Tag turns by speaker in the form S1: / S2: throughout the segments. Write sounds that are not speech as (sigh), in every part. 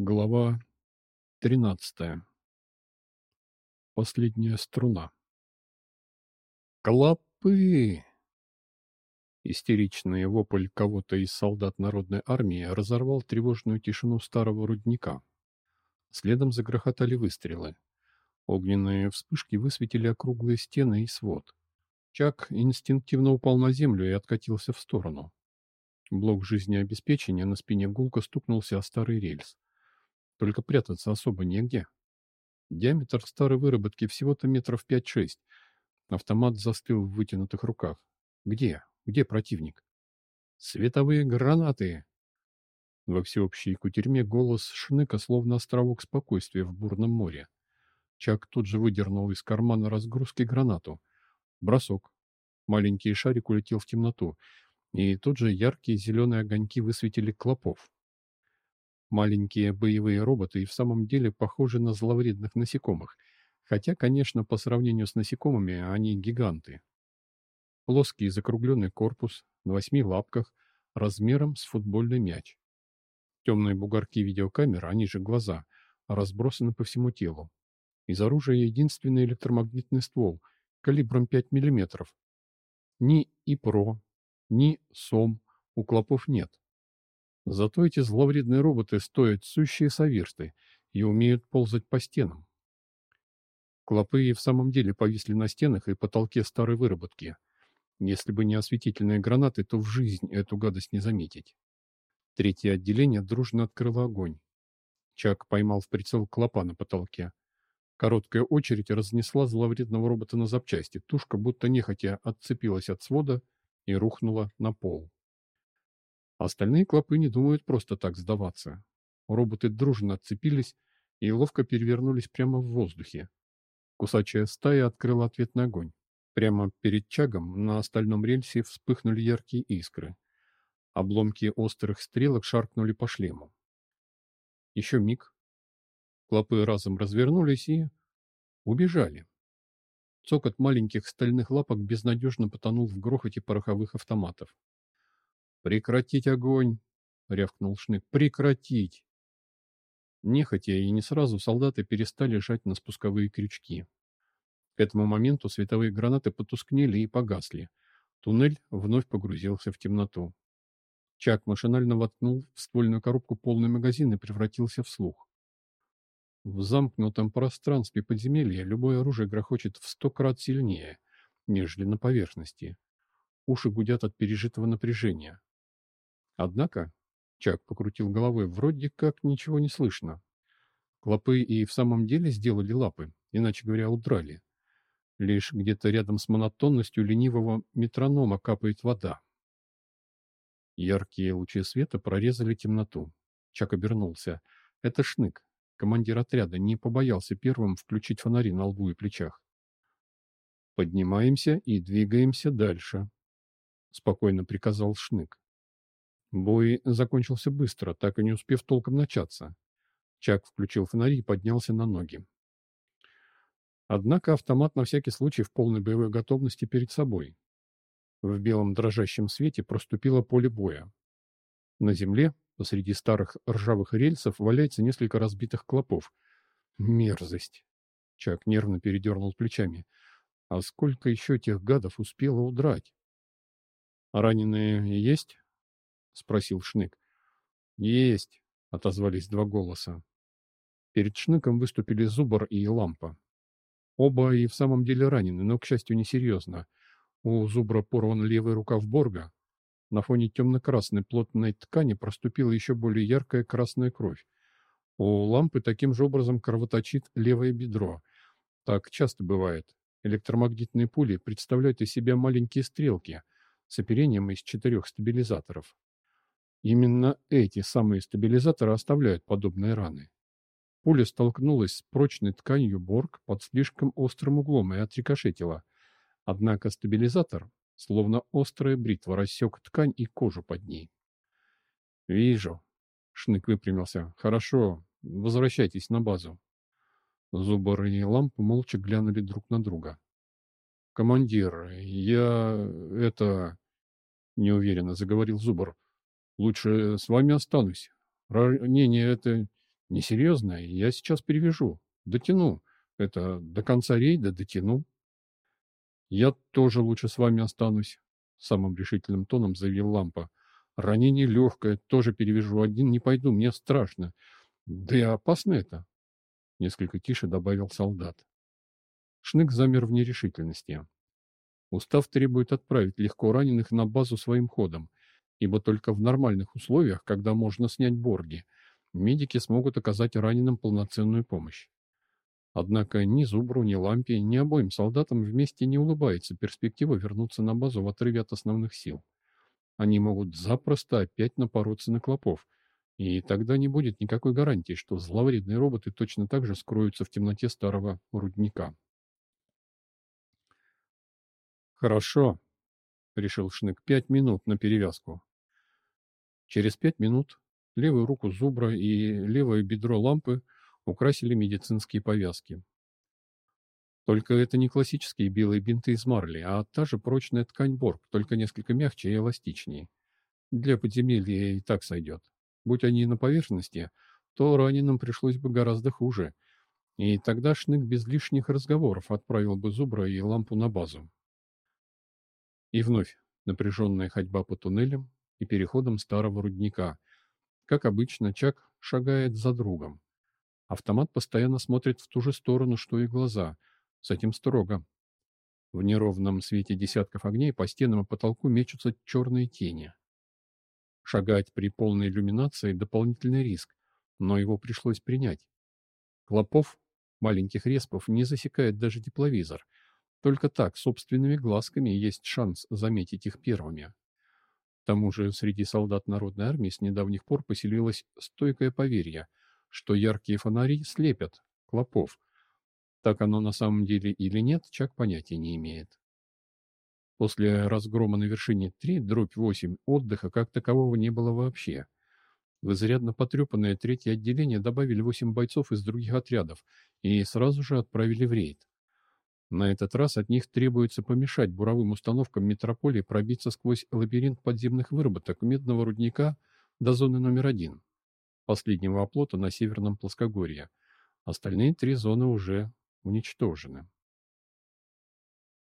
S1: Глава 13. Последняя струна. «Клопы!» Истеричный вопль кого-то из солдат народной армии разорвал тревожную тишину старого рудника. Следом загрохотали выстрелы. Огненные вспышки высветили округлые стены и свод. Чак инстинктивно упал на землю и откатился в сторону. Блок жизнеобеспечения на спине гулко стукнулся о старый рельс. Только прятаться особо негде. Диаметр старой выработки всего-то метров 5-6. Автомат застыл в вытянутых руках. Где? Где противник? Световые гранаты! Во всеобщей кутерьме голос Шныка словно островок спокойствия в бурном море. Чак тут же выдернул из кармана разгрузки гранату. Бросок. Маленький шарик улетел в темноту, и тут же яркие зеленые огоньки высветили клопов. Маленькие боевые роботы и в самом деле похожи на зловредных насекомых, хотя, конечно, по сравнению с насекомыми они гиганты. Плоский закругленный корпус на восьми лапках размером с футбольный мяч. Темные бугорки видеокамер, они же глаза, разбросаны по всему телу. Из оружия единственный электромагнитный ствол калибром 5 мм. Ни ИПРО, ни СОМ у клопов нет. Зато эти зловредные роботы стоят сущие совершты и умеют ползать по стенам. Клопы и в самом деле повисли на стенах и потолке старой выработки. Если бы не осветительные гранаты, то в жизнь эту гадость не заметить. Третье отделение дружно открыло огонь. Чак поймал в прицел клопа на потолке. Короткая очередь разнесла зловредного робота на запчасти. Тушка будто нехотя отцепилась от свода и рухнула на пол. Остальные клопы не думают просто так сдаваться. Роботы дружно отцепились и ловко перевернулись прямо в воздухе. Кусачая стая открыла ответный огонь. Прямо перед чагом на остальном рельсе вспыхнули яркие искры. Обломки острых стрелок шаркнули по шлему. Еще миг. Клопы разом развернулись и... убежали. Цокот маленьких стальных лапок безнадежно потонул в грохоте пороховых автоматов. «Прекратить огонь!» — рявкнул Шнык. «Прекратить!» Нехотя и не сразу солдаты перестали жать на спусковые крючки. К этому моменту световые гранаты потускнели и погасли. Туннель вновь погрузился в темноту. Чак машинально воткнул в ствольную коробку полный магазин и превратился в слух. В замкнутом пространстве подземелья любое оружие грохочет в сто крат сильнее, нежели на поверхности. Уши гудят от пережитого напряжения. Однако, Чак покрутил головой, вроде как ничего не слышно. Клопы и в самом деле сделали лапы, иначе говоря, удрали. Лишь где-то рядом с монотонностью ленивого метронома капает вода. Яркие лучи света прорезали темноту. Чак обернулся. Это Шнык, командир отряда, не побоялся первым включить фонари на лбу и плечах. «Поднимаемся и двигаемся дальше», — спокойно приказал Шнык. Бой закончился быстро, так и не успев толком начаться. Чак включил фонари и поднялся на ноги. Однако автомат на всякий случай в полной боевой готовности перед собой. В белом дрожащем свете проступило поле боя. На земле, посреди старых ржавых рельсов, валяется несколько разбитых клопов. Мерзость! Чак нервно передернул плечами. А сколько еще тех гадов успело удрать? Раненые есть? — спросил Шнык. «Есть», — отозвались два голоса. Перед Шныком выступили Зубар и Лампа. Оба и в самом деле ранены, но, к счастью, несерьезно. У Зубра порван левый рукав Борга. На фоне темно-красной плотной ткани проступила еще более яркая красная кровь. У Лампы таким же образом кровоточит левое бедро. Так часто бывает. Электромагнитные пули представляют из себя маленькие стрелки с оперением из четырех стабилизаторов. Именно эти самые стабилизаторы оставляют подобные раны. Пуля столкнулась с прочной тканью Борг под слишком острым углом и отрикошетила. Однако стабилизатор, словно острая бритва, рассек ткань и кожу под ней. «Вижу», — Шнык выпрямился. «Хорошо, возвращайтесь на базу». Зубар и Ламп молча глянули друг на друга. «Командир, я... это...» — неуверенно заговорил Зубар. Лучше с вами останусь. Ранение — это Несерьезно, я сейчас перевяжу. Дотяну. Это до конца рейда дотяну. Я тоже лучше с вами останусь, самым решительным тоном заявил Лампа. Ранение легкое, тоже перевяжу. Один не пойду, мне страшно. Да и опасно это. Несколько тише добавил солдат. Шнык замер в нерешительности. Устав требует отправить легко раненых на базу своим ходом, ибо только в нормальных условиях, когда можно снять борги, медики смогут оказать раненым полноценную помощь. Однако ни Зубру, ни Лампе, ни обоим солдатам вместе не улыбается перспектива вернуться на базу в отрыве от основных сил. Они могут запросто опять напороться на клопов, и тогда не будет никакой гарантии, что зловредные роботы точно так же скроются в темноте старого рудника. «Хорошо», — решил Шнык, — «пять минут на перевязку». Через пять минут левую руку зубра и левое бедро лампы украсили медицинские повязки. Только это не классические белые бинты из марли, а та же прочная ткань борг, только несколько мягче и эластичнее. Для подземелья и так сойдет. Будь они на поверхности, то раненым пришлось бы гораздо хуже. И тогда Шнык без лишних разговоров отправил бы Зубра и лампу на базу. И вновь напряженная ходьба по туннелям и переходам старого рудника. Как обычно, Чак шагает за другом. Автомат постоянно смотрит в ту же сторону, что и глаза, с этим строго. В неровном свете десятков огней по стенам и потолку мечутся черные тени. Шагать при полной иллюминации – дополнительный риск, но его пришлось принять. Клопов, маленьких респов, не засекает даже тепловизор – только так, собственными глазками, есть шанс заметить их первыми. Тому же среди солдат Народной армии с недавних пор поселилось стойкое поверье, что яркие фонари слепят клопов. Так оно на самом деле или нет, Чак понятия не имеет. После разгрома на вершине 3, дробь 8, отдыха как такового не было вообще. В изрядно потрепанное третье отделение добавили 8 бойцов из других отрядов и сразу же отправили в рейд. На этот раз от них требуется помешать буровым установкам метрополии пробиться сквозь лабиринт подземных выработок медного рудника до зоны номер один, последнего оплота на северном плоскогорье. Остальные три зоны уже уничтожены.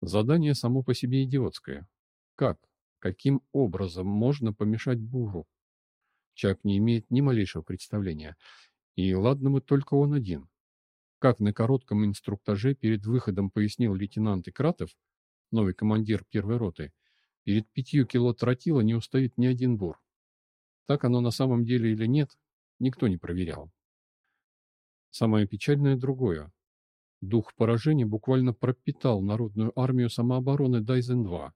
S1: Задание само по себе идиотское. Как, каким образом можно помешать буру? Чак не имеет ни малейшего представления. И ладно мы только он один. Как на коротком инструктаже перед выходом пояснил лейтенант Икратов, новый командир первой роты, перед пятью кило тротила не устоит ни один бур. Так оно на самом деле или нет, никто не проверял. Самое печальное другое. Дух поражения буквально пропитал народную армию самообороны Дайзен-2.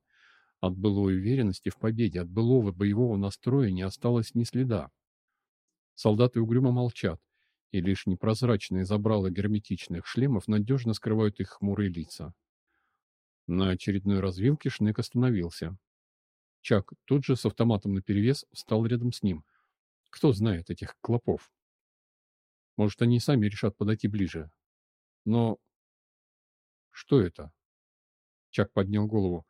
S1: От былой уверенности в победе, от былого боевого настроя осталось ни следа. Солдаты угрюмо молчат, и лишь непрозрачные забрала герметичных шлемов надежно скрывают их хмурые лица. На очередной развилке Шнык остановился. Чак тут же с автоматом наперевес встал рядом с ним. Кто знает этих клопов? Может, они сами решат подойти ближе. Но... Что это? Чак поднял голову.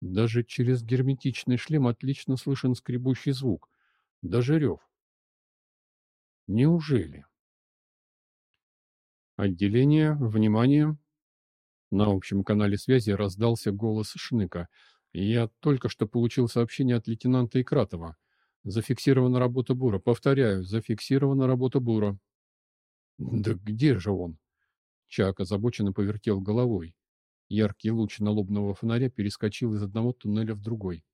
S1: Даже через герметичный шлем отлично слышен скребущий звук. Даже рев. Неужели? Отделение, внимание. На общем канале связи раздался голос Шныка. Я только что получил сообщение от лейтенанта Икратова. Зафиксирована работа Бура. Повторяю, зафиксирована работа Бура. Да где же он? Чак озабоченно повертел головой. Яркий луч налобного фонаря перескочил из одного туннеля в другой.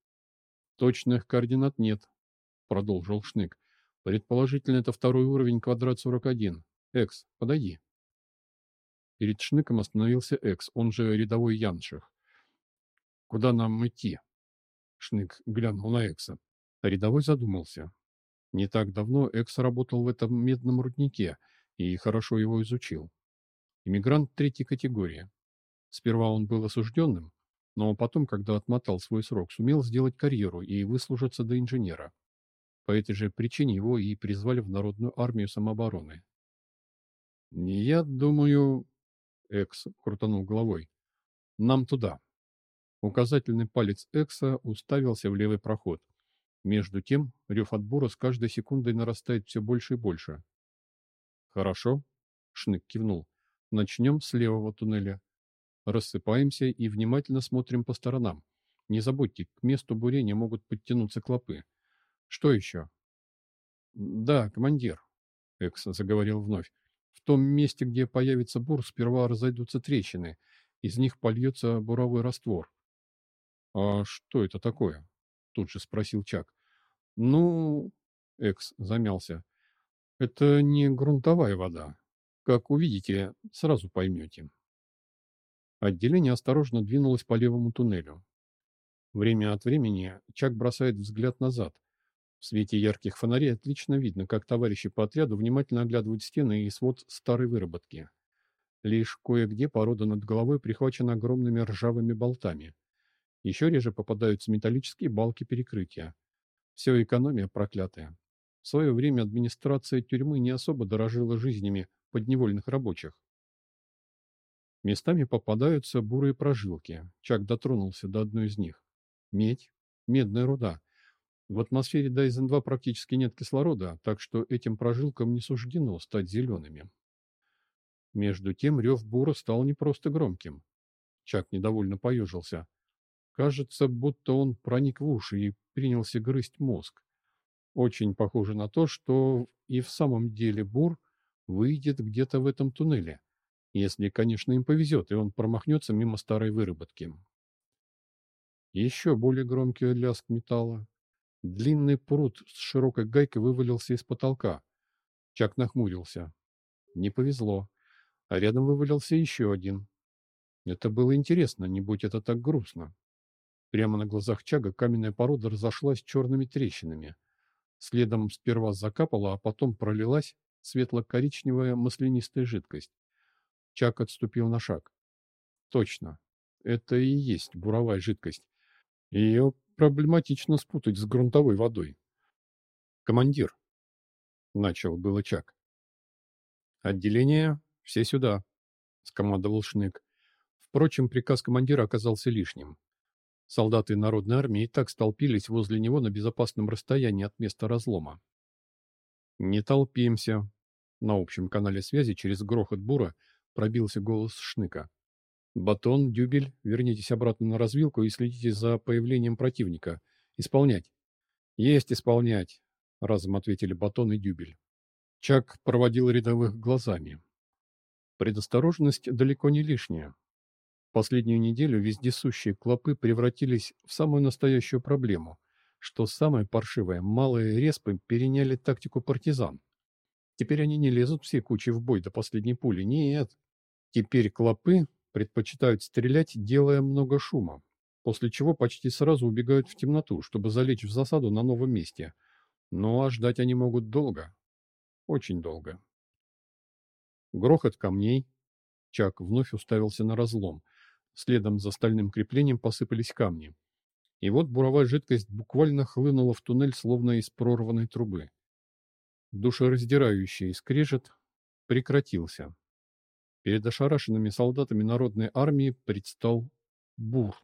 S1: Точных координат нет, продолжил Шнык. Предположительно, это второй уровень квадрат 41. Экс, подойди. Перед Шныком остановился Экс, он же рядовой Янших. «Куда нам идти?» Шнык глянул на Экса. рядовой задумался. Не так давно Экс работал в этом медном руднике и хорошо его изучил. Иммигрант третьей категории. Сперва он был осужденным, но потом, когда отмотал свой срок, сумел сделать карьеру и выслужиться до инженера. По этой же причине его и призвали в Народную армию самообороны. «Я думаю, Экс крутанул головой. «Нам туда». Указательный палец Экса уставился в левый проход. Между тем, рев отбора с каждой секундой нарастает все больше и больше. Хорошо. Шнык кивнул. Начнем с левого туннеля. Рассыпаемся и внимательно смотрим по сторонам. Не забудьте, к месту бурения могут подтянуться клопы. Что еще? Да, командир, Экс заговорил вновь. В том месте, где появится бур, сперва разойдутся трещины. Из них польется буровой раствор. А что это такое? Тут же спросил Чак. Ну, Экс замялся. Это не грунтовая вода. Как увидите, сразу поймете. Отделение осторожно двинулось по левому туннелю. Время от времени Чак бросает взгляд назад. В свете ярких фонарей отлично видно, как товарищи по отряду внимательно оглядывают стены и свод старой выработки. Лишь кое-где порода над головой прихвачена огромными ржавыми болтами. Еще реже попадаются металлические балки перекрытия. Все экономия проклятая. В свое время администрация тюрьмы не особо дорожила жизнями подневольных рабочих. Местами попадаются бурые прожилки. Чак дотронулся до одной из них. Медь, медная руда. В атмосфере Дайзен-2 практически нет кислорода, так что этим прожилкам не суждено стать зелеными. Между тем рев бура стал не просто громким. Чак недовольно поежился. Кажется, будто он проник в уши и принялся грызть мозг. Очень похоже на то, что и в самом деле Бур выйдет где-то в этом туннеле, если, конечно, им повезет, и он промахнется мимо старой выработки. Еще более громкий лязг металла. Длинный пруд с широкой гайкой вывалился из потолка. Чак нахмурился. Не повезло. А рядом вывалился еще один. Это было интересно, не будь это так грустно. Прямо на глазах Чага каменная порода разошлась черными трещинами. Следом сперва закапала, а потом пролилась светло-коричневая маслянистая жидкость. Чак отступил на шаг. Точно, это и есть буровая жидкость. Ее проблематично спутать с грунтовой водой. «Командир», — начал было Чак. «Отделение, все сюда», — скомандовал Шнык. Впрочем, приказ командира оказался лишним. Солдаты Народной армии так столпились возле него на безопасном расстоянии от места разлома. «Не толпимся!» На общем канале связи через грохот бура пробился голос Шныка. «Батон, Дюбель, вернитесь обратно на развилку и следите за появлением противника. Исполнять!» «Есть исполнять!» — разом ответили Батон и Дюбель. Чак проводил рядовых глазами. Предосторожность далеко не лишняя. Последнюю неделю вездесущие клопы превратились в самую настоящую проблему. Что самое паршивое, малые респы переняли тактику партизан. Теперь они не лезут все кучи в бой до последней пули. Нет. Теперь клопы предпочитают стрелять, делая много шума, после чего почти сразу убегают в темноту, чтобы залечь в засаду на новом месте. Ну а ждать они могут долго. Очень долго. Грохот камней. Чак вновь уставился на разлом – Следом за стальным креплением посыпались камни. И вот буровая жидкость буквально хлынула в туннель, словно из прорванной трубы. Душераздирающий скрежет прекратился. Перед ошарашенными солдатами народной армии предстал бур.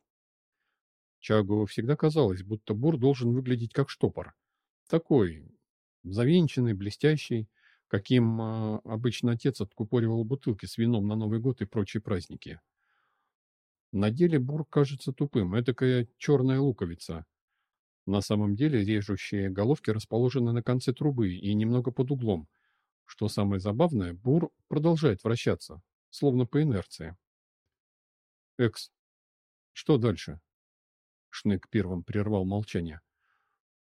S1: Чагу всегда казалось, будто бур должен выглядеть как штопор. Такой, завинченный, блестящий, каким э, обычно отец откупоривал бутылки с вином на Новый год и прочие праздники. На деле бур кажется тупым, этакая черная луковица. На самом деле режущие головки расположены на конце трубы и немного под углом. Что самое забавное, бур продолжает вращаться, словно по инерции. «Экс, что дальше?» Шнык первым прервал молчание.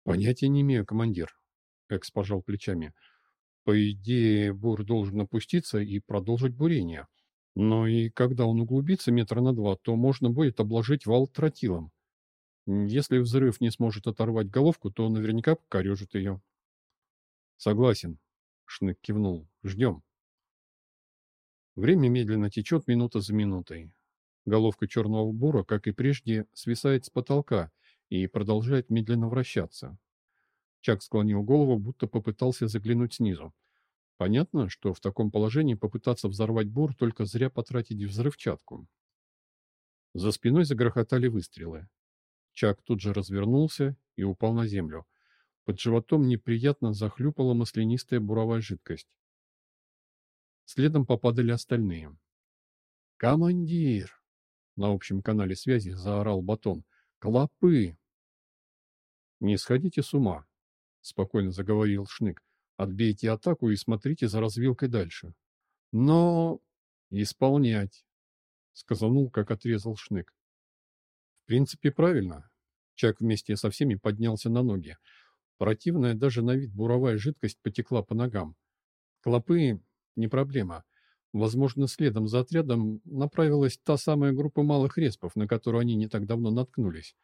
S1: «Понятия не имею, командир», — Экс пожал плечами. «По идее, бур должен опуститься и продолжить бурение. Но и когда он углубится метра на два, то можно будет обложить вал тротилом. Если взрыв не сможет оторвать головку, то наверняка покорежит ее. Согласен. Шнык кивнул. Ждем. Время медленно течет минута за минутой. Головка черного бура, как и прежде, свисает с потолка и продолжает медленно вращаться. Чак склонил голову, будто попытался заглянуть снизу. Понятно, что в таком положении попытаться взорвать бур только зря потратить взрывчатку. За спиной загрохотали выстрелы. Чак тут же развернулся и упал на землю. Под животом неприятно захлюпала маслянистая буровая жидкость. Следом попадали остальные. «Командир!» — на общем канале связи заорал Батон. «Клопы!» «Не сходите с ума», — спокойно заговорил Шнык. «Отбейте атаку и смотрите за развилкой дальше». «Но...» «Исполнять», — сказанул, как отрезал Шнык. «В принципе, правильно». Чак вместе со всеми поднялся на ноги. Противная даже на вид буровая жидкость потекла по ногам. Клопы — не проблема. Возможно, следом за отрядом направилась та самая группа малых респов, на которую они не так давно наткнулись.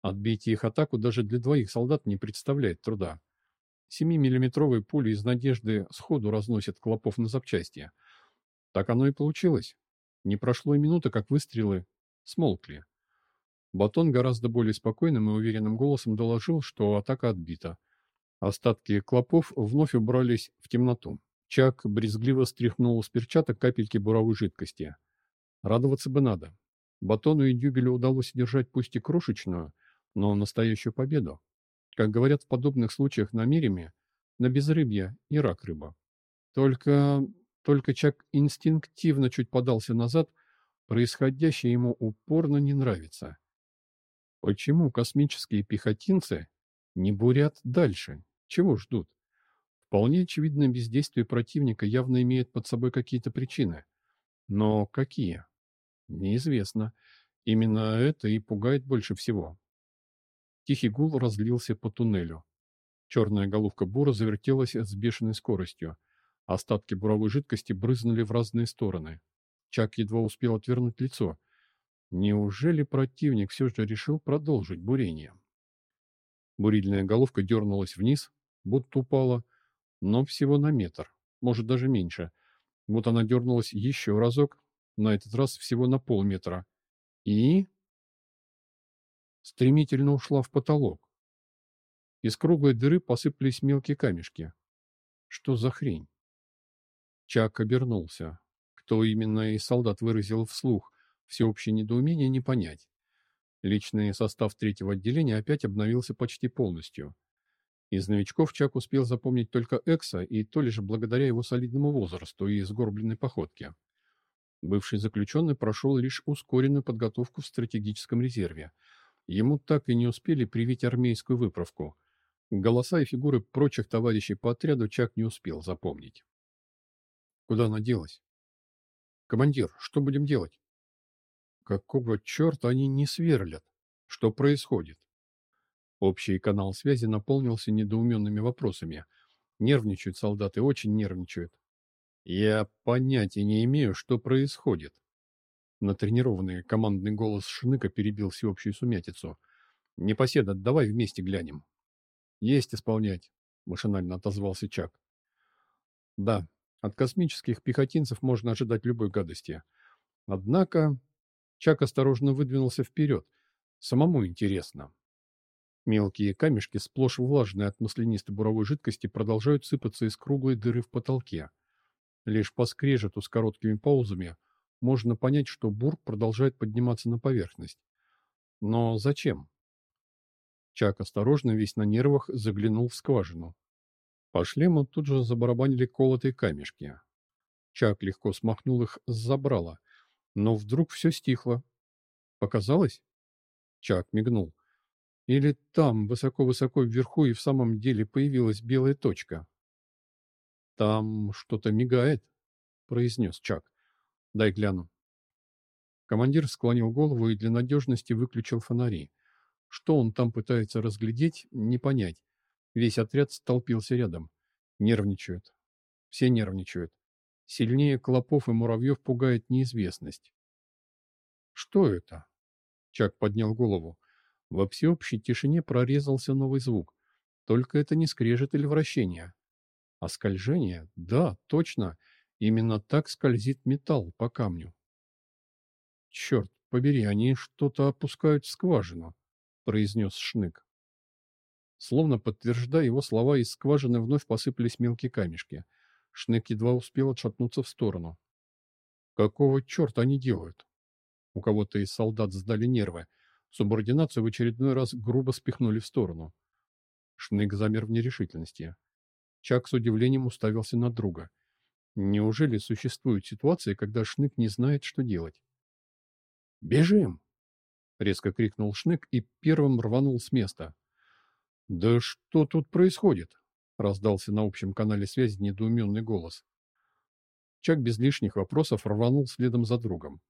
S1: Отбить их атаку даже для двоих солдат не представляет труда. Семимиллиметровые пули из надежды сходу разносят клопов на запчасти. Так оно и получилось. Не прошло и минуты, как выстрелы смолкли. Батон гораздо более спокойным и уверенным голосом доложил, что атака отбита. Остатки клопов вновь убрались в темноту. Чак брезгливо стряхнул с перчаток капельки буровой жидкости. Радоваться бы надо. Батону и Дюбелю удалось держать пусть и крошечную, но настоящую победу. Как говорят в подобных случаях на Мириме, на безрыбье и рак рыба. Только, только Чак инстинктивно чуть подался назад, происходящее ему упорно не нравится. Почему космические пехотинцы не бурят дальше? Чего ждут? Вполне очевидное бездействие противника явно имеет под собой какие-то причины. Но какие? Неизвестно. Именно это и пугает больше всего. Тихий гул разлился по туннелю. Черная головка бура завертелась с бешеной скоростью. Остатки буровой жидкости брызнули в разные стороны. Чак едва успел отвернуть лицо — Неужели противник все же решил продолжить бурение? Бурильная головка дернулась вниз, будто упала, но всего на метр, может даже меньше. Вот она дернулась еще разок, на этот раз всего на полметра. И... Стремительно ушла в потолок. Из круглой дыры посыпались мелкие камешки. Что за хрень? Чак обернулся. Кто именно из солдат выразил вслух Всеобщее недоумение не понять. Личный состав третьего отделения опять обновился почти полностью. Из новичков Чак успел запомнить только Экса, и то лишь благодаря его солидному возрасту и сгорбленной походке. Бывший заключенный прошел лишь ускоренную подготовку в стратегическом резерве. Ему так и не успели привить армейскую выправку. Голоса и фигуры прочих товарищей по отряду Чак не успел запомнить. Куда она делась? «Командир, что будем делать?» Какого черта они не сверлят? Что происходит? Общий канал связи наполнился недоуменными вопросами. Нервничают солдаты, очень нервничают. Я понятия не имею, что происходит. Натренированный командный голос Шныка перебил всеобщую сумятицу. «Непоседа, давай вместе глянем». «Есть исполнять», — машинально отозвался Чак. «Да, от космических пехотинцев можно ожидать любой гадости. Однако Чак осторожно выдвинулся вперед. Самому интересно. Мелкие камешки, сплошь влажные от маслянистой буровой жидкости, продолжают сыпаться из круглой дыры в потолке. Лишь по скрежету с короткими паузами можно понять, что бур продолжает подниматься на поверхность. Но зачем? Чак осторожно, весь на нервах, заглянул в скважину. По шлему тут же забарабанили колотые камешки. Чак легко смахнул их с забрала — но вдруг все стихло. Показалось? Чак мигнул. Или там, высоко-высоко вверху, и в самом деле появилась белая точка. «Там что-то мигает», — произнес Чак. «Дай гляну». Командир склонил голову и для надежности выключил фонари. Что он там пытается разглядеть, не понять. Весь отряд столпился рядом. Нервничают. Все нервничают. Сильнее клопов и муравьев пугает неизвестность. «Что это?» Чак поднял голову. Во всеобщей тишине прорезался новый звук. Только это не скрежет или вращение. А скольжение? Да, точно. Именно так скользит металл по камню. «Черт побери, они что-то опускают в скважину», — произнес Шнык. Словно подтверждая его слова, из скважины вновь посыпались мелкие камешки — Шнек едва успел отшатнуться в сторону. Какого черта они делают? У кого-то из солдат сдали нервы. Субординацию в очередной раз грубо спихнули в сторону. Шнек замер в нерешительности. Чак с удивлением уставился на друга. Неужели существуют ситуации, когда Шнык не знает, что делать? «Бежим!» — резко крикнул Шнык и первым рванул с места. «Да что тут происходит?» — раздался на общем канале связи недоуменный голос. Чак без лишних вопросов рванул следом за другом.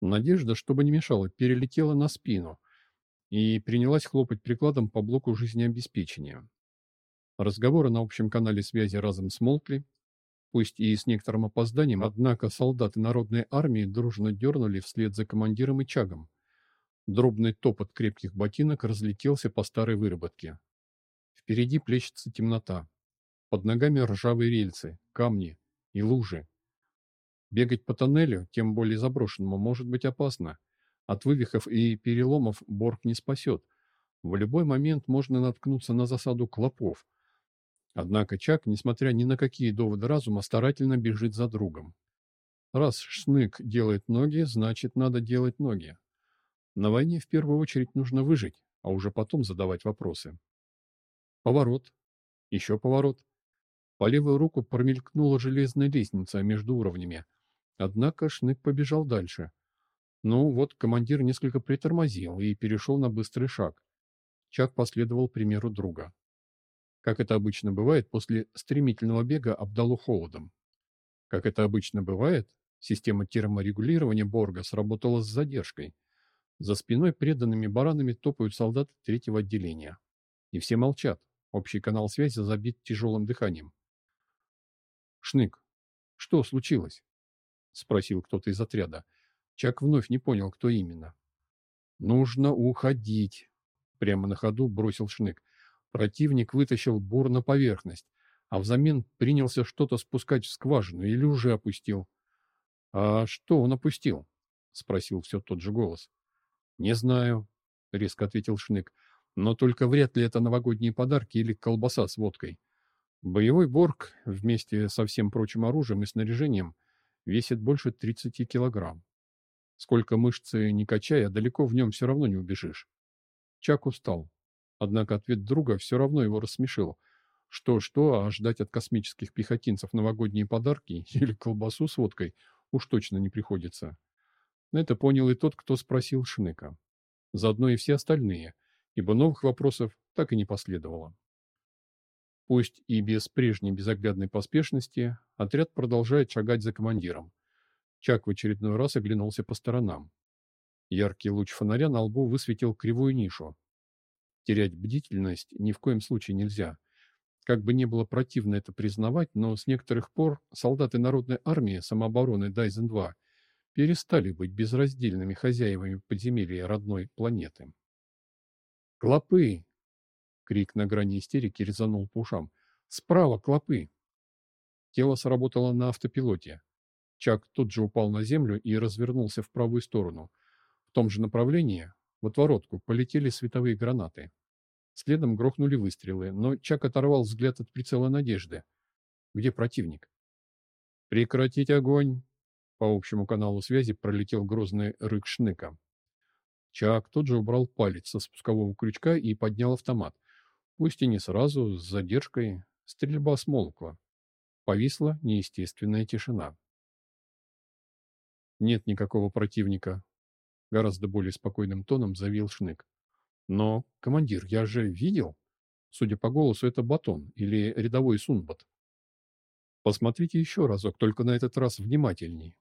S1: Надежда, чтобы не мешало, перелетела на спину и принялась хлопать прикладом по блоку жизнеобеспечения. Разговоры на общем канале связи разом смолкли, пусть и с некоторым опозданием, однако солдаты народной армии дружно дернули вслед за командиром и Чагом. Дробный топот крепких ботинок разлетелся по старой выработке. Впереди плещется темнота. Под ногами ржавые рельсы, камни и лужи. Бегать по тоннелю, тем более заброшенному, может быть опасно. От вывихов и переломов Борг не спасет. В любой момент можно наткнуться на засаду клопов. Однако Чак, несмотря ни на какие доводы разума, старательно бежит за другом. Раз Шнык делает ноги, значит, надо делать ноги. На войне в первую очередь нужно выжить, а уже потом задавать вопросы. Поворот. Еще поворот. По левую руку промелькнула железная лестница между уровнями. Однако Шнык побежал дальше. Ну вот, командир несколько притормозил и перешел на быстрый шаг. Чак последовал примеру друга. Как это обычно бывает, после стремительного бега обдало холодом. Как это обычно бывает, система терморегулирования Борга сработала с задержкой. За спиной преданными баранами топают солдаты третьего отделения. И все молчат. Общий канал связи забит тяжелым дыханием. «Шнык, что случилось?» — спросил кто-то из отряда. Чак вновь не понял, кто именно. «Нужно уходить», — прямо на ходу бросил Шнык. Противник вытащил бур на поверхность, а взамен принялся что-то спускать в скважину или уже опустил. «А что он опустил?» — спросил все тот же голос. «Не знаю», — резко ответил Шнык, — «но только вряд ли это новогодние подарки или колбаса с водкой. Боевой борг вместе со всем прочим оружием и снаряжением — весит больше 30 килограмм. Сколько мышцы не качая, далеко в нем все равно не убежишь. Чак устал. Однако ответ друга все равно его рассмешил. Что-что, а ждать от космических пехотинцев новогодние подарки (laughs) или колбасу с водкой уж точно не приходится. Это понял и тот, кто спросил Шныка. Заодно и все остальные, ибо новых вопросов так и не последовало. Пусть и без прежней безоглядной поспешности, отряд продолжает шагать за командиром. Чак в очередной раз оглянулся по сторонам. Яркий луч фонаря на лбу высветил кривую нишу. Терять бдительность ни в коем случае нельзя. Как бы не было противно это признавать, но с некоторых пор солдаты Народной армии самообороны Дайзен-2 перестали быть безраздельными хозяевами подземелья родной планеты. «Клопы!» Крик на грани истерики резанул по ушам. «Справа, клопы!» Тело сработало на автопилоте. Чак тут же упал на землю и развернулся в правую сторону. В том же направлении, в отворотку, полетели световые гранаты. Следом грохнули выстрелы, но Чак оторвал взгляд от прицела надежды. Где противник? «Прекратить огонь!» По общему каналу связи пролетел грозный рык Шныка. Чак тут же убрал палец со спускового крючка и поднял автомат. Пусть и не сразу, с задержкой, стрельба смолкла. Повисла неестественная тишина. «Нет никакого противника», — гораздо более спокойным тоном заявил Шнык. «Но, командир, я же видел. Судя по голосу, это батон или рядовой сунбат. Посмотрите еще разок, только на этот раз внимательней».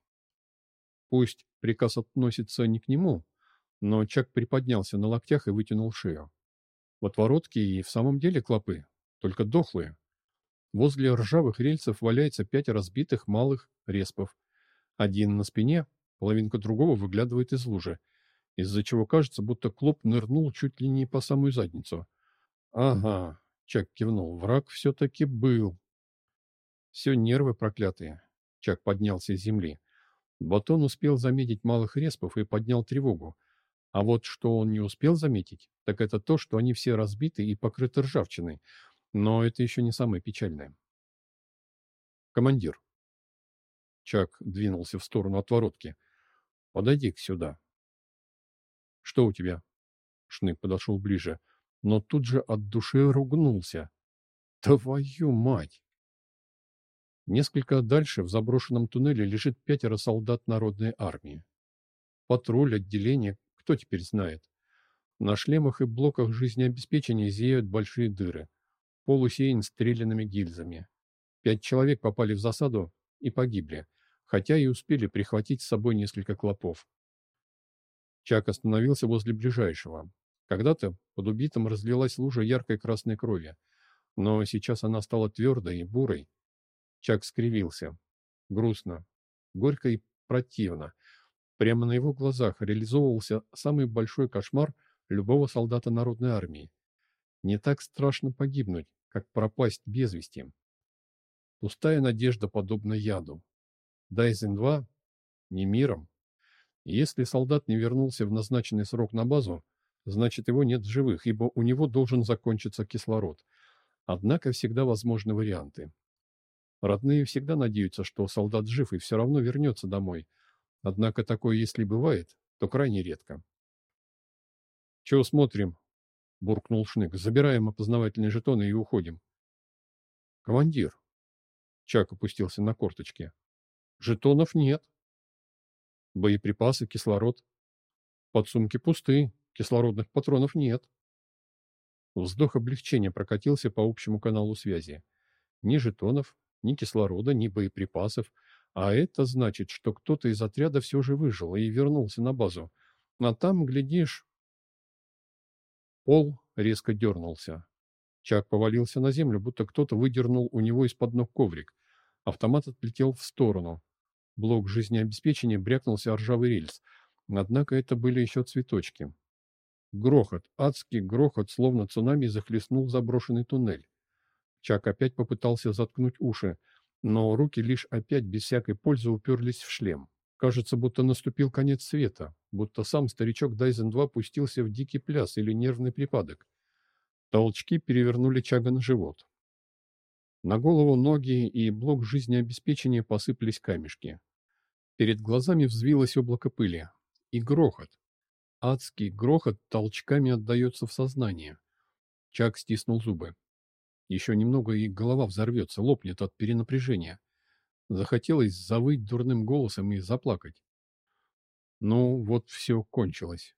S1: Пусть приказ относится не к нему, но Чак приподнялся на локтях и вытянул шею. В отворотке и в самом деле клопы, только дохлые. Возле ржавых рельсов валяется пять разбитых малых респов. Один на спине, половинка другого выглядывает из лужи, из-за чего кажется, будто клоп нырнул чуть ли не по самую задницу. «Ага», — Чак кивнул, — «враг все-таки был». «Все нервы проклятые», — Чак поднялся с земли. Батон успел заметить малых респов и поднял тревогу. А вот что он не успел заметить, так это то, что они все разбиты и покрыты ржавчиной. Но это еще не самое печальное. Командир. Чак двинулся в сторону отворотки. подойди сюда. Что у тебя? Шнык подошел ближе, но тут же от души ругнулся. Твою мать! Несколько дальше в заброшенном туннеле лежит пятеро солдат народной армии. Патруль, отделение, кто теперь знает. На шлемах и блоках жизнеобеспечения зияют большие дыры. Пол усеян стрелянными гильзами. Пять человек попали в засаду и погибли, хотя и успели прихватить с собой несколько клопов. Чак остановился возле ближайшего. Когда-то под убитым разлилась лужа яркой красной крови, но сейчас она стала твердой и бурой. Чак скривился. Грустно, горько и противно. Прямо на его глазах реализовывался самый большой кошмар любого солдата народной армии. Не так страшно погибнуть, как пропасть без вести. Пустая надежда подобна яду. Дайзен-2 не миром. Если солдат не вернулся в назначенный срок на базу, значит его нет живых, ибо у него должен закончиться кислород. Однако всегда возможны варианты. Родные всегда надеются, что солдат жив и все равно вернется домой. Однако такое, если бывает, то крайне редко. «Чего смотрим?» — буркнул Шнык. «Забираем опознавательные жетоны и уходим». «Командир!» — Чак опустился на корточки. «Жетонов нет. Боеприпасы, кислород. Подсумки пусты, кислородных патронов нет». Вздох облегчения прокатился по общему каналу связи. Ни жетонов, ни кислорода, ни боеприпасов. А это значит, что кто-то из отряда все же выжил и вернулся на базу. А там, глядишь, Пол резко дернулся. Чак повалился на землю, будто кто-то выдернул у него из-под ног коврик. Автомат отлетел в сторону. Блок жизнеобеспечения брякнулся о ржавый рельс. Однако это были еще цветочки. Грохот, адский грохот, словно цунами захлестнул заброшенный туннель. Чак опять попытался заткнуть уши, но руки лишь опять без всякой пользы уперлись в шлем. Кажется, будто наступил конец света, будто сам старичок Дайзен-2 пустился в дикий пляс или нервный припадок. Толчки перевернули Чага на живот. На голову, ноги и блок жизнеобеспечения посыпались камешки. Перед глазами взвилось облако пыли. И грохот. Адский грохот толчками отдается в сознание. Чак стиснул зубы. Еще немного, и голова взорвется, лопнет от перенапряжения. Захотелось завыть дурным голосом и заплакать. Ну, вот все кончилось.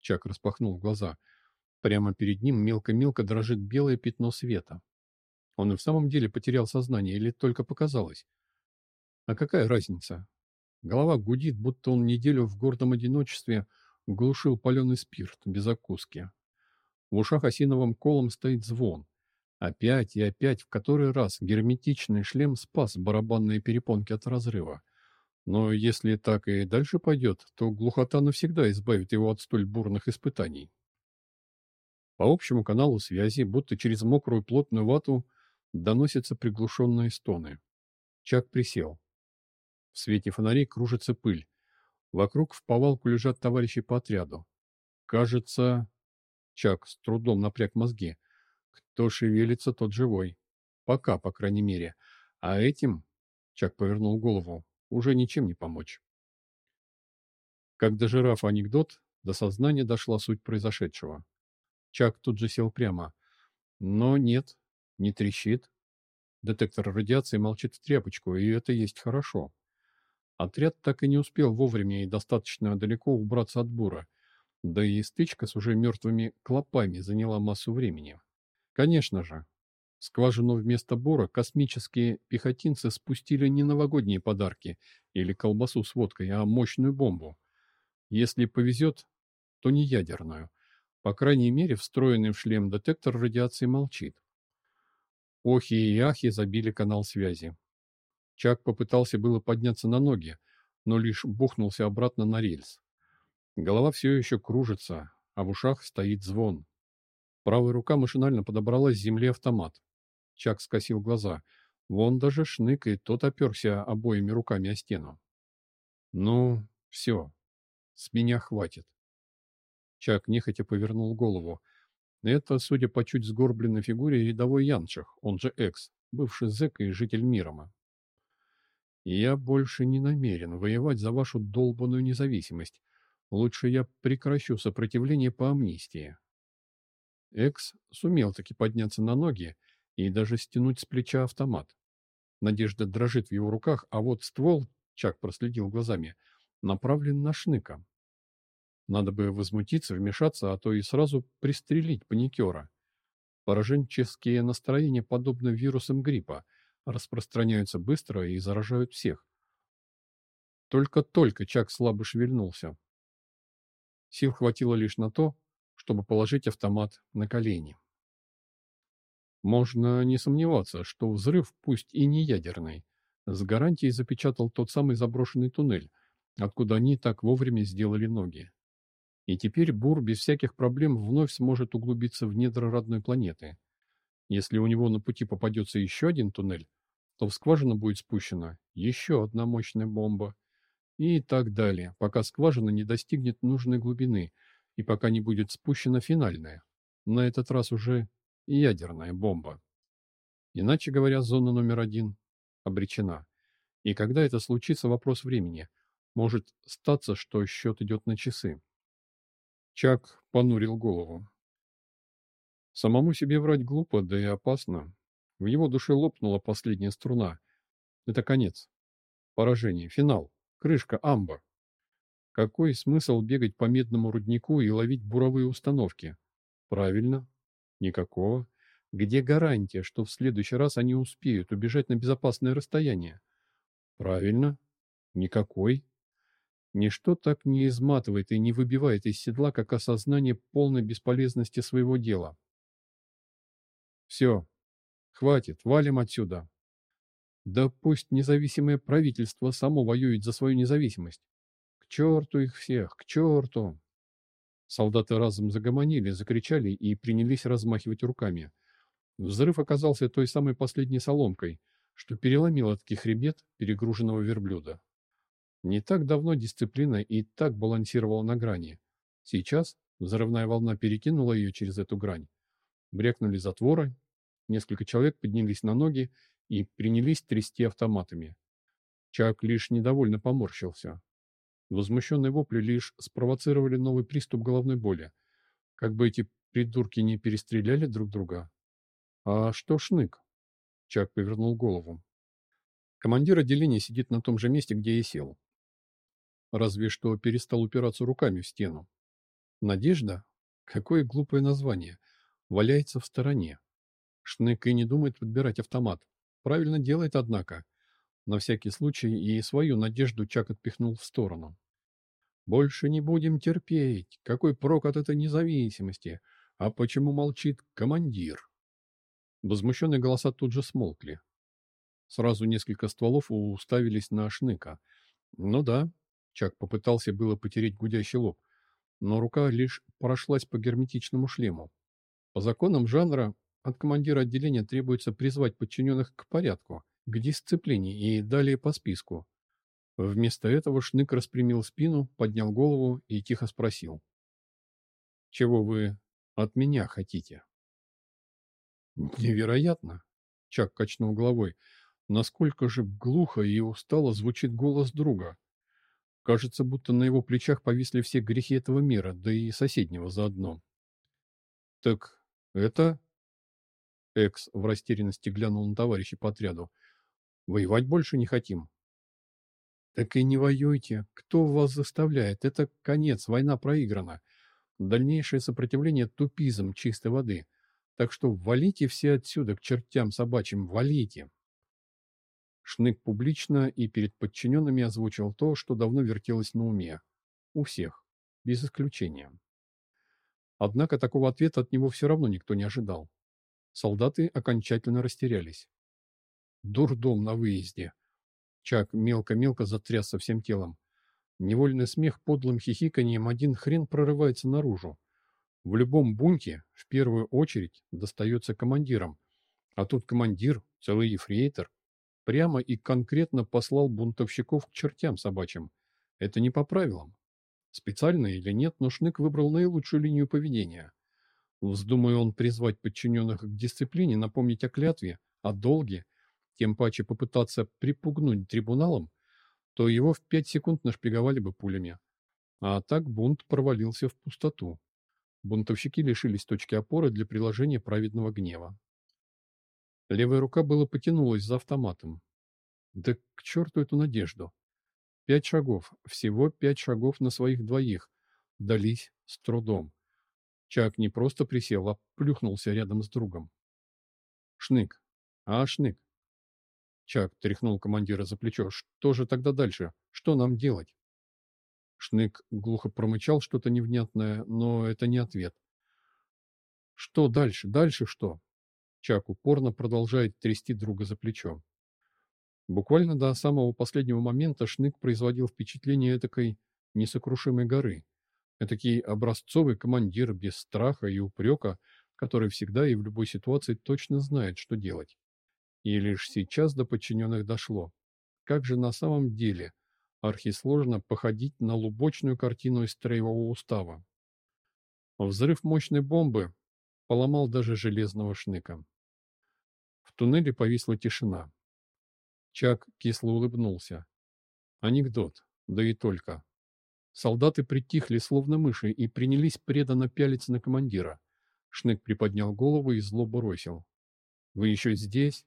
S1: Чак распахнул глаза. Прямо перед ним мелко-мелко дрожит белое пятно света. Он и в самом деле потерял сознание или только показалось? А какая разница? Голова гудит, будто он неделю в гордом одиночестве глушил паленый спирт без закуски. В ушах осиновым колом стоит звон. Опять и опять, в который раз герметичный шлем спас барабанные перепонки от разрыва. Но если так и дальше пойдет, то глухота навсегда избавит его от столь бурных испытаний. По общему каналу связи, будто через мокрую плотную вату, доносятся приглушенные стоны. Чак присел. В свете фонарей кружится пыль. Вокруг в повалку лежат товарищи по отряду. Кажется... Чак с трудом напряг мозги. Кто шевелится, тот живой. Пока, по крайней мере. А этим, Чак повернул голову, уже ничем не помочь. Как до жирафа анекдот, до сознания дошла суть произошедшего. Чак тут же сел прямо. Но нет, не трещит. Детектор радиации молчит в тряпочку, и это есть хорошо. Отряд так и не успел вовремя и достаточно далеко убраться от бура, да и стычка с уже мертвыми клопами заняла массу времени. Конечно же, скважину вместо бора космические пехотинцы спустили не новогодние подарки или колбасу с водкой, а мощную бомбу. Если повезет, то не ядерную. По крайней мере, встроенный в шлем детектор радиации молчит. Охи и ахи забили канал связи. Чак попытался было подняться на ноги, но лишь бухнулся обратно на рельс. Голова все еще кружится, а в ушах стоит звон. Правая рука машинально подобрала с земли автомат. Чак скосил глаза. Вон даже шнык, и тот оперся обоими руками о стену. «Ну, все. С меня хватит». Чак нехотя повернул голову. Это, судя по чуть сгорбленной фигуре, рядовой Янчах, он же Экс, бывший зэк и житель Мирома. «Я больше не намерен воевать за вашу долбанную независимость. Лучше я прекращу сопротивление по амнистии. Экс сумел таки подняться на ноги и даже стянуть с плеча автомат. Надежда дрожит в его руках, а вот ствол, Чак проследил глазами, направлен на Шныка. Надо бы возмутиться, вмешаться, а то и сразу пристрелить паникера. Пораженческие настроения, подобно вирусам гриппа, распространяются быстро и заражают всех. Только-только Чак слабо шевельнулся. Сил хватило лишь на то, чтобы положить автомат на колени. Можно не сомневаться, что взрыв, пусть и не ядерный, с гарантией запечатал тот самый заброшенный туннель, откуда они так вовремя сделали ноги. И теперь Бур без всяких проблем вновь сможет углубиться в недра родной планеты. Если у него на пути попадется еще один туннель, то в скважину будет спущена еще одна мощная бомба. И так далее, пока скважина не достигнет нужной глубины и пока не будет спущена финальная, на этот раз уже ядерная бомба. Иначе говоря, зона номер один обречена. И когда это случится, вопрос времени. Может статься, что счет идет на часы. Чак понурил голову. Самому себе врать глупо, да и опасно. В его душе лопнула последняя струна. Это конец. Поражение. Финал. Крышка амба. Какой смысл бегать по медному руднику и ловить буровые установки? Правильно. Никакого. Где гарантия, что в следующий раз они успеют убежать на безопасное расстояние? Правильно. Никакой. Ничто так не изматывает и не выбивает из седла, как осознание полной бесполезности своего дела. Все. Хватит, валим отсюда. Да пусть независимое правительство само воюет за свою независимость. Черту их всех, к черту! Солдаты разом загомонили, закричали и принялись размахивать руками. Взрыв оказался той самой последней соломкой, что переломил таки хребет перегруженного верблюда. Не так давно дисциплина и так балансировала на грани. Сейчас взрывная волна перекинула ее через эту грань. Брякнули затворы, несколько человек поднялись на ноги и принялись трясти автоматами. Чак лишь недовольно поморщился. Возмущенные вопли лишь спровоцировали новый приступ головной боли. Как бы эти придурки не перестреляли друг друга. А что шнык? Чак повернул голову. Командир отделения сидит на том же месте, где и сел. Разве что перестал упираться руками в стену. Надежда? Какое глупое название. Валяется в стороне. Шнык и не думает подбирать автомат. Правильно делает, однако. На всякий случай и свою надежду Чак отпихнул в сторону. «Больше не будем терпеть. Какой прок от этой независимости? А почему молчит командир?» Возмущенные голоса тут же смолкли. Сразу несколько стволов уставились на Шныка. Ну да, Чак попытался было потереть гудящий лоб, но рука лишь прошлась по герметичному шлему. По законам жанра от командира отделения требуется призвать подчиненных к порядку, к дисциплине и далее по списку. Вместо этого Шнык распрямил спину, поднял голову и тихо спросил. «Чего вы от меня хотите?» «Невероятно!» — Чак качнул головой. «Насколько же глухо и устало звучит голос друга!» Кажется, будто на его плечах повисли все грехи этого мира, да и соседнего заодно. «Так это...» Экс в растерянности глянул на товарища по отряду. «Воевать больше не хотим». «Так и не воюйте. Кто вас заставляет? Это конец, война проиграна. Дальнейшее сопротивление — тупизм чистой воды. Так что валите все отсюда, к чертям собачьим, валите!» Шнык публично и перед подчиненными озвучил то, что давно вертелось на уме. У всех. Без исключения. Однако такого ответа от него все равно никто не ожидал. Солдаты окончательно растерялись. Дурдом на выезде. Чак мелко-мелко затрясся всем телом. Невольный смех подлым хихиканьем один хрен прорывается наружу. В любом бунте в первую очередь достается командирам. А тут командир, целый ефрейтор, прямо и конкретно послал бунтовщиков к чертям собачьим. Это не по правилам. Специально или нет, но Шнык выбрал наилучшую линию поведения. Вздумая он призвать подчиненных к дисциплине, напомнить о клятве, о долге, тем паче попытаться припугнуть трибуналом, то его в пять секунд нашпиговали бы пулями. А так бунт провалился в пустоту. Бунтовщики лишились точки опоры для приложения праведного гнева. Левая рука было потянулась за автоматом, Да к черту эту надежду. Пять шагов, всего пять шагов на своих двоих. Дались с трудом. Чак не просто присел, а плюхнулся рядом с другом. Шнык. А, Шнык. Чак тряхнул командира за плечо. Что же тогда дальше? Что нам делать? Шнык глухо промычал что-то невнятное, но это не ответ. Что дальше? Дальше что? Чак упорно продолжает трясти друга за плечо. Буквально до самого последнего момента Шнык производил впечатление этакой несокрушимой горы. Этакий образцовый командир без страха и упрека, который всегда и в любой ситуации точно знает, что делать. И лишь сейчас до подчиненных дошло. Как же на самом деле архисложно походить на лубочную картину из строевого устава. Взрыв мощной бомбы поломал даже железного шныка. В туннеле повисла тишина. Чак кисло улыбнулся. Анекдот, да и только. Солдаты притихли, словно мыши, и принялись преданно пялиться на командира. Шнык приподнял голову и зло бросил. «Вы еще здесь?»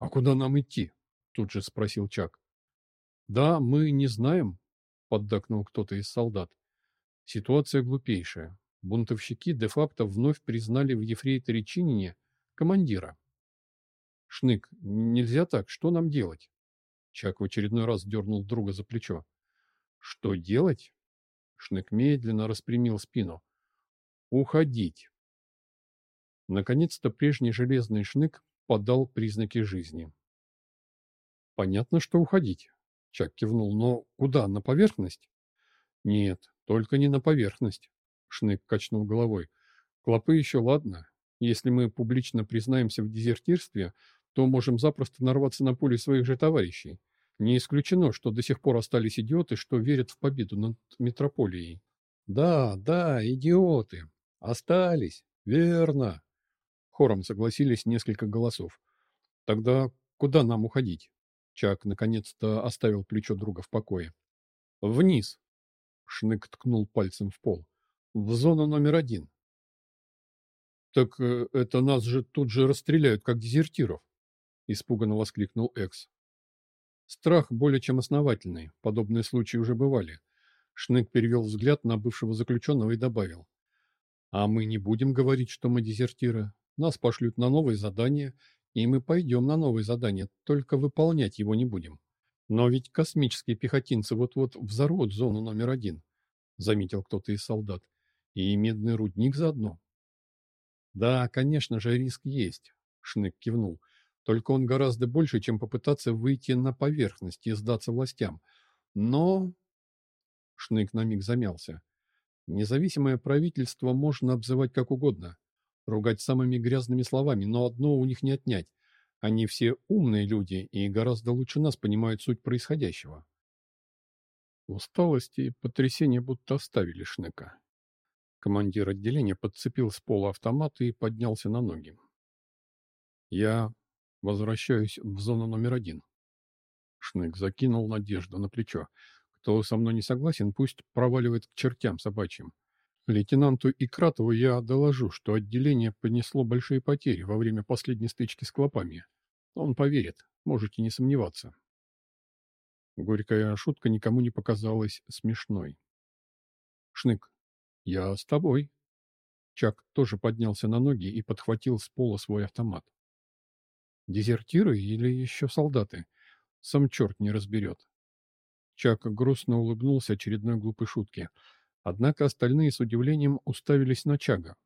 S1: «А куда нам идти?» — тут же спросил Чак. «Да, мы не знаем», — поддакнул кто-то из солдат. «Ситуация глупейшая. Бунтовщики де-факто вновь признали в ефрейторе Чинине командира. «Шнык, нельзя так, что нам делать?» Чак в очередной раз дернул друга за плечо. «Что делать?» Шнык медленно распрямил спину. «Уходить!» Наконец-то прежний железный шнык подал признаки жизни. «Понятно, что уходить», — Чак кивнул. «Но куда? На поверхность?» «Нет, только не на поверхность», — Шнык качнул головой. «Клопы еще ладно. Если мы публично признаемся в дезертирстве, то можем запросто нарваться на пули своих же товарищей. Не исключено, что до сих пор остались идиоты, что верят в победу над метрополией. Да, да, идиоты. Остались. Верно. Хором согласились несколько голосов. Тогда куда нам уходить? Чак наконец-то оставил плечо друга в покое. Вниз. Шнык ткнул пальцем в пол. В зону номер один. Так э, это нас же тут же расстреляют, как дезертиров испуганно воскликнул Экс. Страх более чем основательный, подобные случаи уже бывали. Шнык перевел взгляд на бывшего заключенного и добавил. А мы не будем говорить, что мы дезертиры. Нас пошлют на новое задание, и мы пойдем на новое задание, только выполнять его не будем. Но ведь космические пехотинцы вот-вот взорвут зону номер один, заметил кто-то из солдат. И медный рудник заодно. Да, конечно же, риск есть, Шнык кивнул. Только он гораздо больше, чем попытаться выйти на поверхность и сдаться властям. Но... Шнык на миг замялся. Независимое правительство можно обзывать как угодно, ругать самыми грязными словами, но одно у них не отнять. Они все умные люди и гораздо лучше нас понимают суть происходящего. Усталость и потрясение будто оставили Шныка. Командир отделения подцепил с пола автомат и поднялся на ноги. «Я Возвращаюсь в зону номер один. Шнык закинул Надежду на плечо. Кто со мной не согласен, пусть проваливает к чертям собачьим. Лейтенанту Икратову я доложу, что отделение понесло большие потери во время последней стычки с клопами. Он поверит, можете не сомневаться. Горькая шутка никому не показалась смешной. Шнык, я с тобой. Чак тоже поднялся на ноги и подхватил с пола свой автомат. Дезертиры или еще солдаты? Сам черт не разберет. Чак грустно улыбнулся очередной глупой шутке. Однако остальные с удивлением уставились на Чага.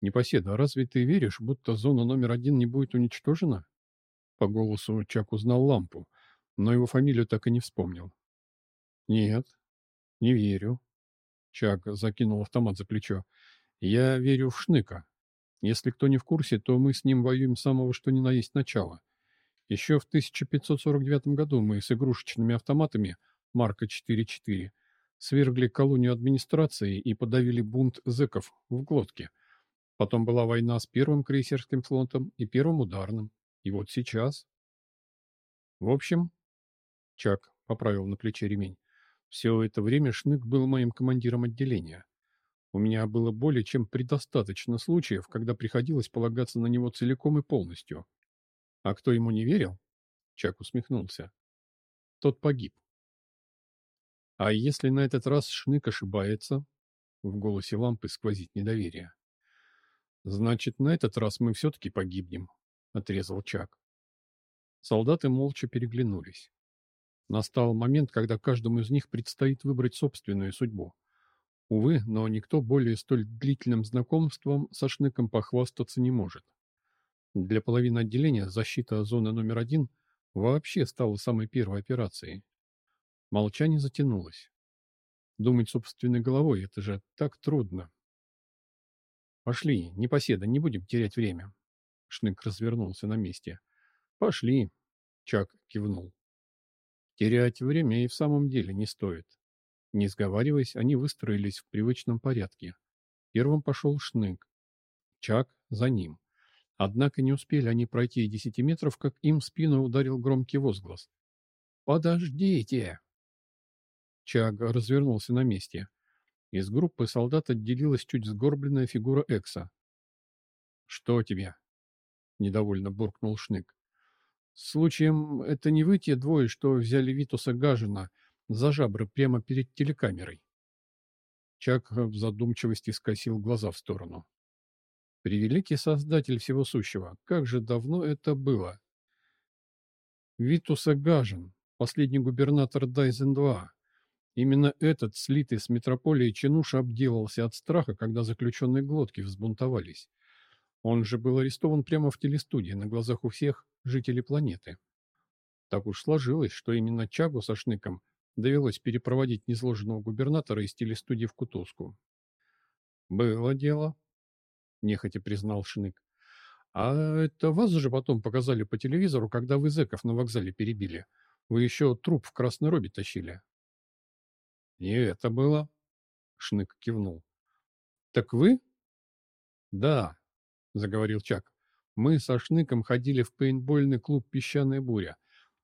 S1: «Непоседа, а разве ты веришь, будто зона номер один не будет уничтожена?» По голосу Чак узнал лампу, но его фамилию так и не вспомнил. «Нет, не верю». Чак закинул автомат за плечо. «Я верю в Шныка. Если кто не в курсе, то мы с ним воюем с самого что ни на есть начала. Еще в 1549 году мы с игрушечными автоматами марка 4.4 свергли колонию администрации и подавили бунт зэков в глотке. Потом была война с первым крейсерским флотом и первым ударным. И вот сейчас... В общем, Чак поправил на плече ремень. Все это время Шнык был моим командиром отделения. У меня было более чем предостаточно случаев, когда приходилось полагаться на него целиком и полностью. А кто ему не верил, Чак усмехнулся. Тот погиб. А если на этот раз Шнык ошибается? В голосе лампы сквозит недоверие. Значит, на этот раз мы все-таки погибнем, отрезал Чак. Солдаты молча переглянулись. Настал момент, когда каждому из них предстоит выбрать собственную судьбу. Увы, но никто более столь длительным знакомством со Шныком похвастаться не может. Для половины отделения защита зоны номер один вообще стала самой первой операцией. Молчание затянулось. Думать собственной головой — это же так трудно. «Пошли, непоседа, не будем терять время». Шнык развернулся на месте. «Пошли», — Чак кивнул. Терять время и в самом деле не стоит. Не сговариваясь, они выстроились в привычном порядке. Первым пошел Шнык. Чак за ним. Однако не успели они пройти и десяти метров, как им в спину ударил громкий возглас. «Подождите!» Чаг развернулся на месте. Из группы солдат отделилась чуть сгорбленная фигура Экса. «Что тебе?» — недовольно буркнул Шнык. «Случаем, это не вы те двое, что взяли Витуса Гажина за жабры прямо перед телекамерой?» Чак в задумчивости скосил глаза в сторону. «Превеликий создатель всего сущего, как же давно это было!» Витуса Гажин, последний губернатор Дайзен-2, Именно этот, слитый с метрополией Чинуша, обделался от страха, когда заключенные глотки взбунтовались. Он же был арестован прямо в телестудии, на глазах у всех жителей планеты. Так уж сложилось, что именно Чагу со Шныком довелось перепроводить незложенного губернатора из телестудии в Кутузку. «Было дело», — нехотя признал Шнык. «А это вас же потом показали по телевизору, когда вы зэков на вокзале перебили. Вы еще труп в красной робе тащили». «И это было?» — Шнык кивнул. «Так вы?» «Да», — заговорил Чак. «Мы со Шныком ходили в пейнтбольный клуб «Песчаная буря».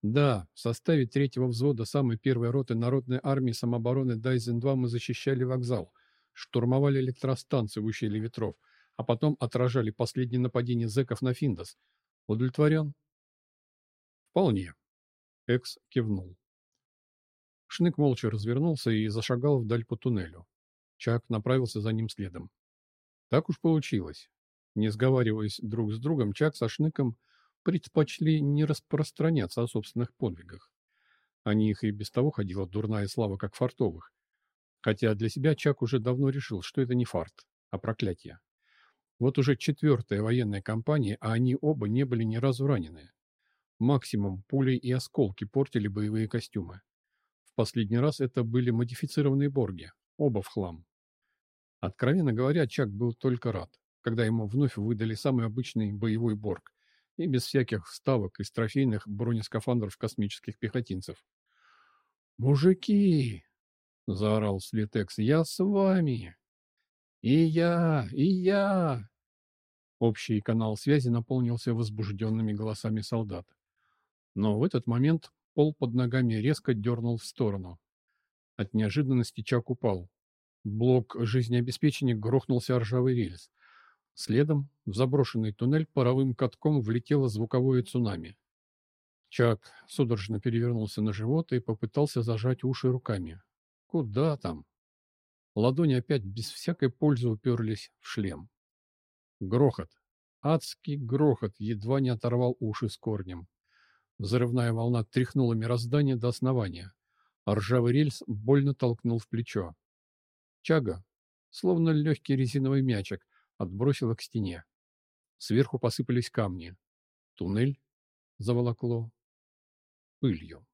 S1: Да, в составе третьего взвода самой первой роты Народной армии самообороны Дайзен-2 мы защищали вокзал, штурмовали электростанцию в ущелье ветров, а потом отражали последнее нападение зэков на Финдос. Удовлетворен?» «Вполне», — Экс кивнул. Шнык молча развернулся и зашагал вдаль по туннелю. Чак направился за ним следом. Так уж получилось. Не сговариваясь друг с другом, Чак со Шныком предпочли не распространяться о собственных подвигах. О них и без того ходила дурная слава, как фартовых. Хотя для себя Чак уже давно решил, что это не фарт, а проклятие. Вот уже четвертая военная кампания, а они оба не были ни разу ранены. Максимум пули и осколки портили боевые костюмы последний раз это были модифицированные борги, оба в хлам. Откровенно говоря, Чак был только рад, когда ему вновь выдали самый обычный боевой борг и без всяких вставок из трофейных бронескафандров космических пехотинцев. «Мужики!» — заорал Слитекс. «Я с вами!» «И я! И я!» Общий канал связи наполнился возбужденными голосами солдат. Но в этот момент Пол под ногами резко дернул в сторону. От неожиданности Чак упал. Блок жизнеобеспечения грохнулся о ржавый рельс. Следом в заброшенный туннель паровым катком влетело звуковое цунами. Чак судорожно перевернулся на живот и попытался зажать уши руками. Куда там? Ладони опять без всякой пользы уперлись в шлем. Грохот. Адский грохот едва не оторвал уши с корнем. Взрывная волна тряхнула мироздание до основания, а ржавый рельс больно толкнул в плечо. Чага, словно легкий резиновый мячик, отбросила к стене. Сверху посыпались камни. Туннель заволокло пылью.